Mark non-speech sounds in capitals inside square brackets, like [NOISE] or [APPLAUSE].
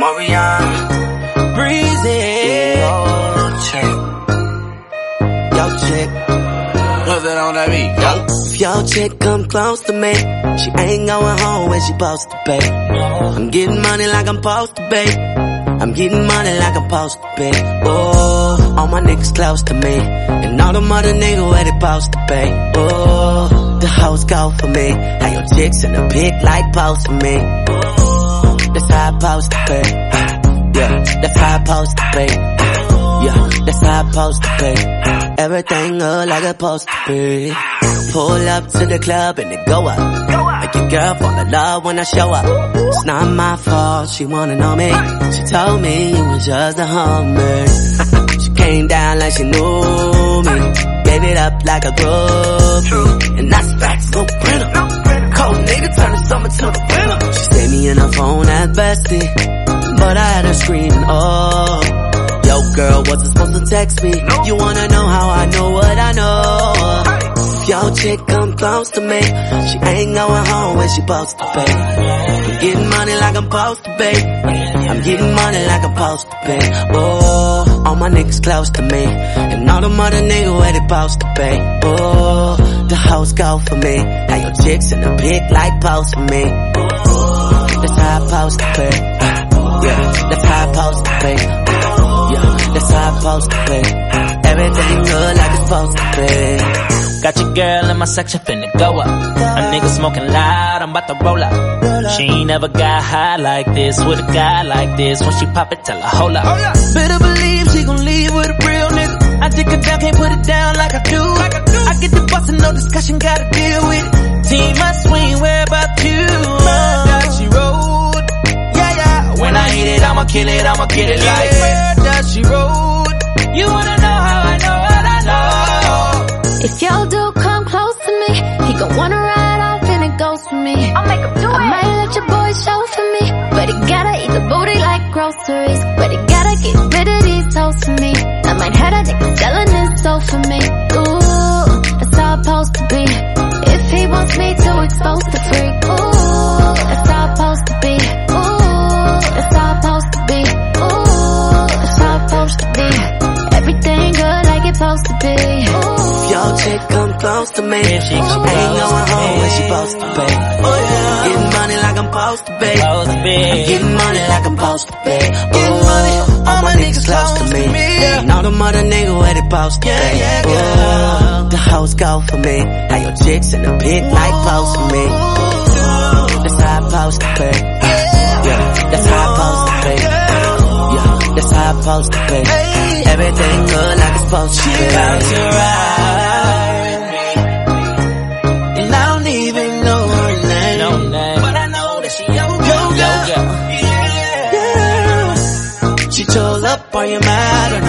Omarion. Breezy. Yo, chick. Yo, chick. What's that on that beat? Yo. If your chick come close to me, she ain't going home when she supposed to be. I'm getting money like I'm supposed to be. I'm getting money like I'm supposed to be. Oh, all my niggas close to me. And all the mother niggas where they supposed to be. Oh, the hoes go for me. How your chicks in the pic like post for me. Oh, that's how I supposed to be. Yeah, that's how I supposed to be. Yeah, that's how I supposed to be. Everything look like it's supposed to be. Pull up to the club and it go up. Make your girl fall in love when I show up. It's not my fault, she wanna know me. She told me it was just a hummer. [LAUGHS] she came down like she knew me. Gave it up like a groupie. And that's facts, no printer. Cold nigga turn the summer to the winter. Me in her phone at bestie. But I had her screaming, oh. Yo girl, wasn't supposed to text me. You wanna know how I know what I know. If your chick come close to me, she ain't going home when she supposed to be. I'm getting money like I'm supposed to pay. I'm getting money like I'm supposed to be. Oh, all my niggas close to me. And all the mother niggas where they supposed to be. Oh, the hoes go for me. Now your chicks in the pic like post for me. That's I to be. Yeah, I supposed to be. Yeah, I supposed to be. Everything good like it's supposed to be. Got your girl in my section finna go up. A nigga smoking loud, I'm about to roll up. She ain't never got high like this with a guy like this. When she pop it, tell her hold up. Oh, Better believe she gon' leave with a real nigga. I take her down, can't put it down like I do. Like I, do. I get the bustin', no discussion, gotta deal with it. Team my swing, where about you? I'ma kill it, I'ma kill it like murder, she rode. You wanna know how I know what I know? If y'all do come close to me, he gon' wanna ride off and it goes for me. I'll make him do I it. might let your boy show for me, but he gotta eat the booty like groceries. But he gotta get rid of these toes for me. I might have a nigga selling his soul for me. Chick come close to me. If she she come ain't going to home when she supposed to be. Oh yeah. Getting money like I'm supposed to be. Be. I'm getting money like I'm supposed to be. Getting money, Oh, all my niggas close to me. And all the mother niggas where they supposed to be. Yeah, yeah, Oh, girl. the hoes go for me. Now your chicks in the pic like post for me. That's how I supposed to be. Supposed to be. Everything good like it's supposed to be. About to ride. And I don't even know her name. No name. But I know that she your girl. Yo, girl. Yeah. She chose up on your mind.